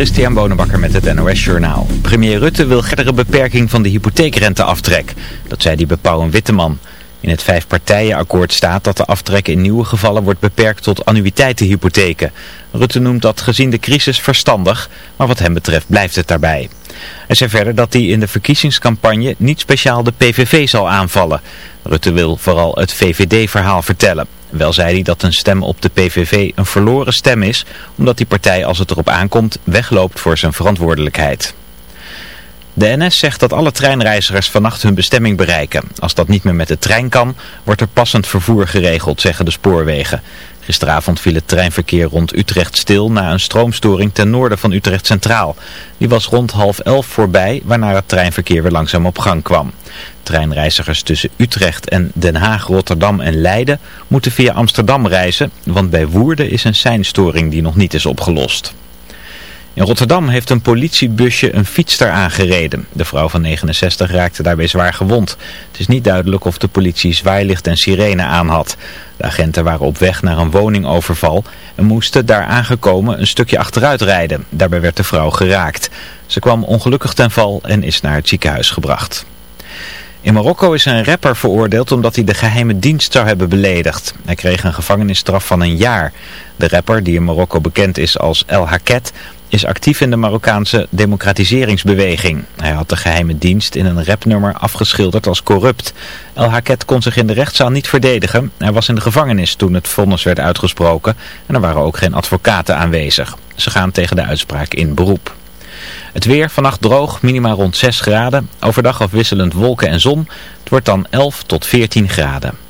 Christian Bonenbakker met het NOS Journaal. Premier Rutte wil verdere beperking van de hypotheekrenteaftrek. Dat zei die en Witteman. In het vijfpartijenakkoord staat dat de aftrek in nieuwe gevallen wordt beperkt tot annuïteitenhypotheken. Rutte noemt dat gezien de crisis verstandig, maar wat hem betreft blijft het daarbij. Hij zei verder dat hij in de verkiezingscampagne niet speciaal de PVV zal aanvallen. Rutte wil vooral het VVD-verhaal vertellen. Wel zei hij dat een stem op de PVV een verloren stem is, omdat die partij als het erop aankomt wegloopt voor zijn verantwoordelijkheid. De NS zegt dat alle treinreizigers vannacht hun bestemming bereiken. Als dat niet meer met de trein kan, wordt er passend vervoer geregeld, zeggen de spoorwegen. Gisteravond viel het treinverkeer rond Utrecht stil na een stroomstoring ten noorden van Utrecht Centraal. Die was rond half elf voorbij, waarna het treinverkeer weer langzaam op gang kwam. Treinreizigers tussen Utrecht en Den Haag, Rotterdam en Leiden moeten via Amsterdam reizen, want bij Woerden is een seinstoring die nog niet is opgelost. In Rotterdam heeft een politiebusje een fietster aangereden. De vrouw van 69 raakte daarbij zwaar gewond. Het is niet duidelijk of de politie zwaailicht en sirene aan had. De agenten waren op weg naar een woningoverval en moesten daar aangekomen een stukje achteruit rijden. Daarbij werd de vrouw geraakt. Ze kwam ongelukkig ten val en is naar het ziekenhuis gebracht. In Marokko is een rapper veroordeeld omdat hij de geheime dienst zou hebben beledigd. Hij kreeg een gevangenisstraf van een jaar. De rapper, die in Marokko bekend is als El Haket, is actief in de Marokkaanse democratiseringsbeweging. Hij had de geheime dienst in een rapnummer afgeschilderd als corrupt. El Haket kon zich in de rechtszaal niet verdedigen. Hij was in de gevangenis toen het vonnis werd uitgesproken en er waren ook geen advocaten aanwezig. Ze gaan tegen de uitspraak in beroep. Het weer vannacht droog, minima rond 6 graden. Overdag afwisselend wolken en zon. Het wordt dan 11 tot 14 graden.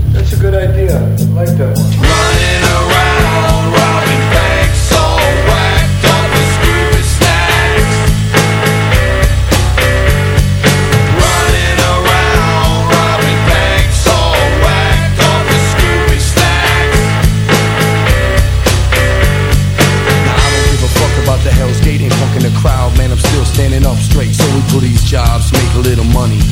That's a good idea. I like that one. Running around, robbing banks, all whacked up with Scooby snacks. Running around, robbing banks, all whacked up with Scooby snacks. Now I don't give a fuck about the Hell's Gate ain't fucking the crowd, man. I'm still standing up straight. So we do these jobs, make a little money.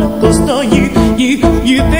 Ik cost je you, you.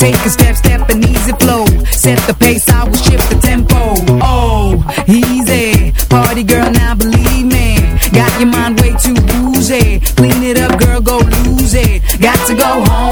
Take a step, step and easy flow. Set the pace, I will shift the tempo. Oh, easy. Party girl, now believe me. Got your mind way too boozy. Clean it up, girl, go lose it. Got to go home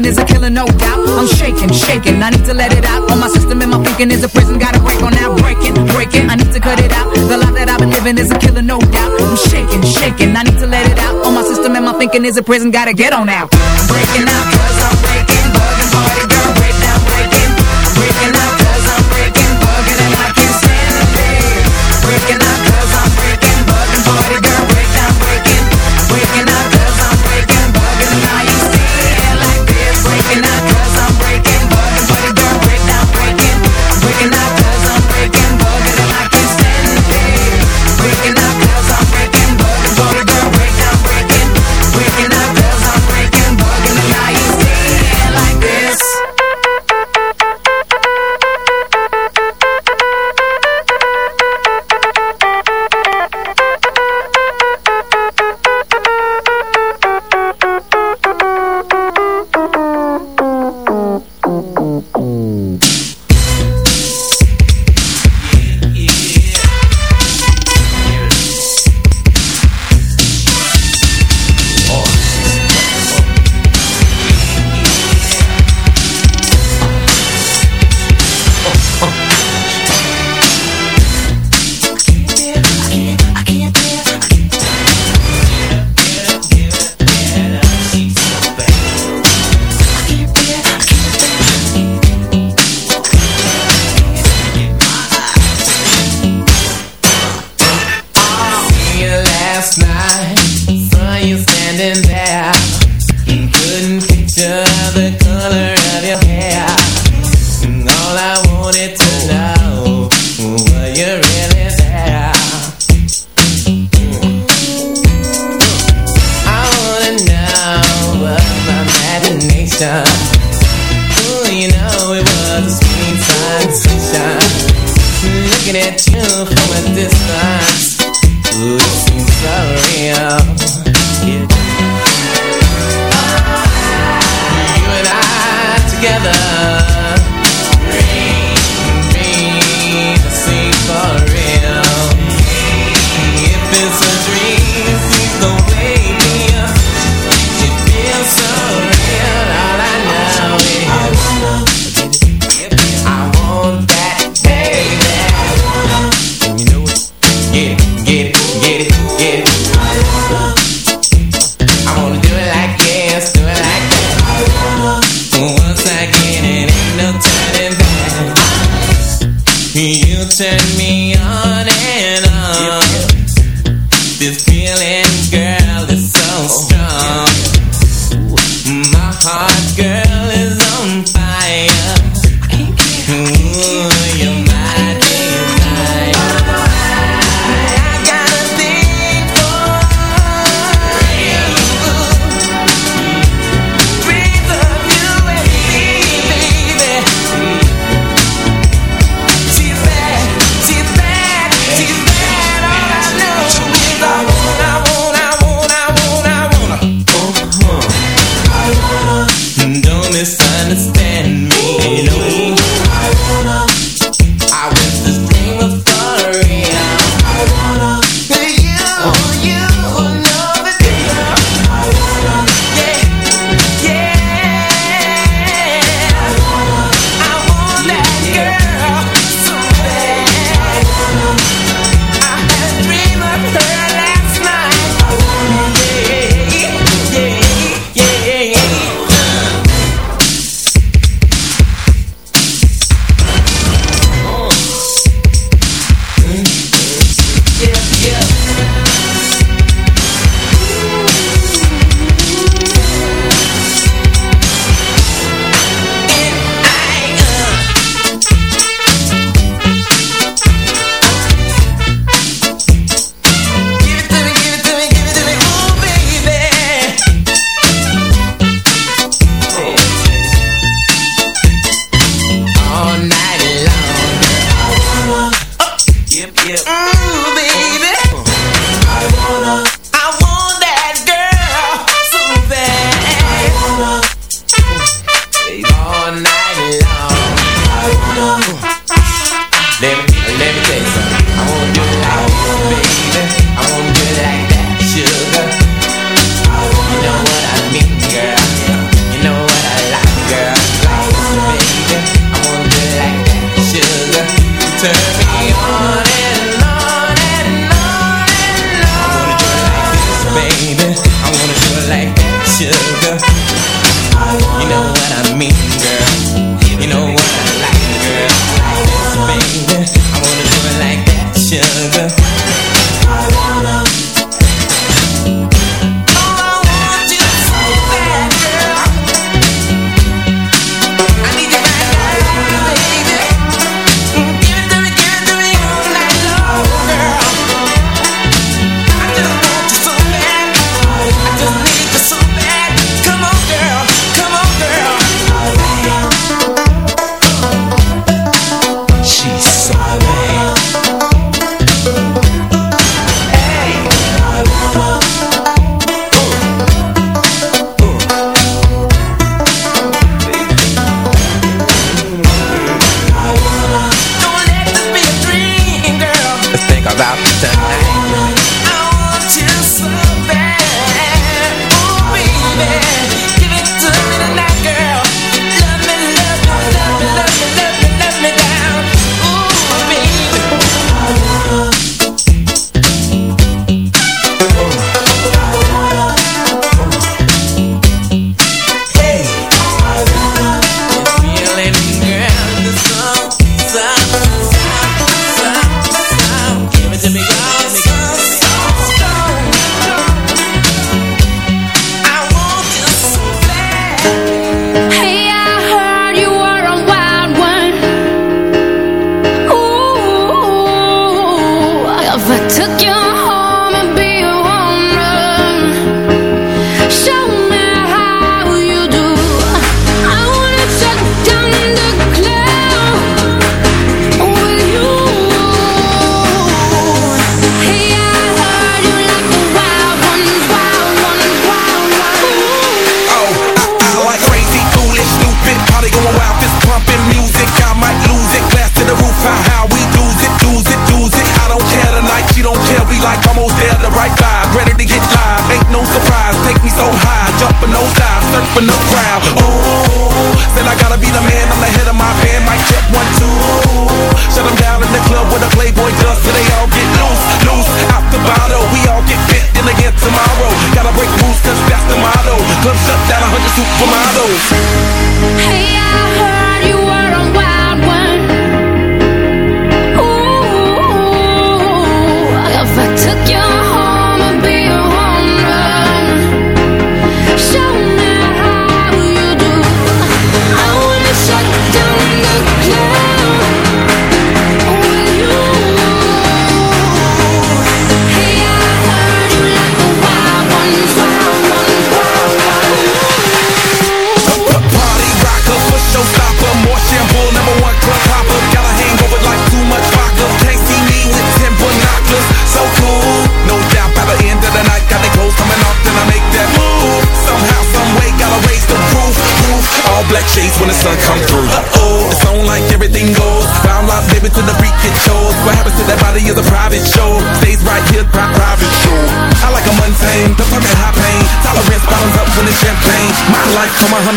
feeling is a killer, no doubt. I'm shaking, shaking. I need to let it out. All my system and my thinking is a prison. Gotta break on out. Breaking, breaking. I need to cut it out. The life that I've been living is a killer, no doubt. I'm shaking, shaking. I need to let it out. All my system and my thinking is a prison. Gotta get on out. Breaking out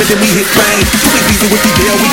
and then we hit bang. You ain't leaving with me, there we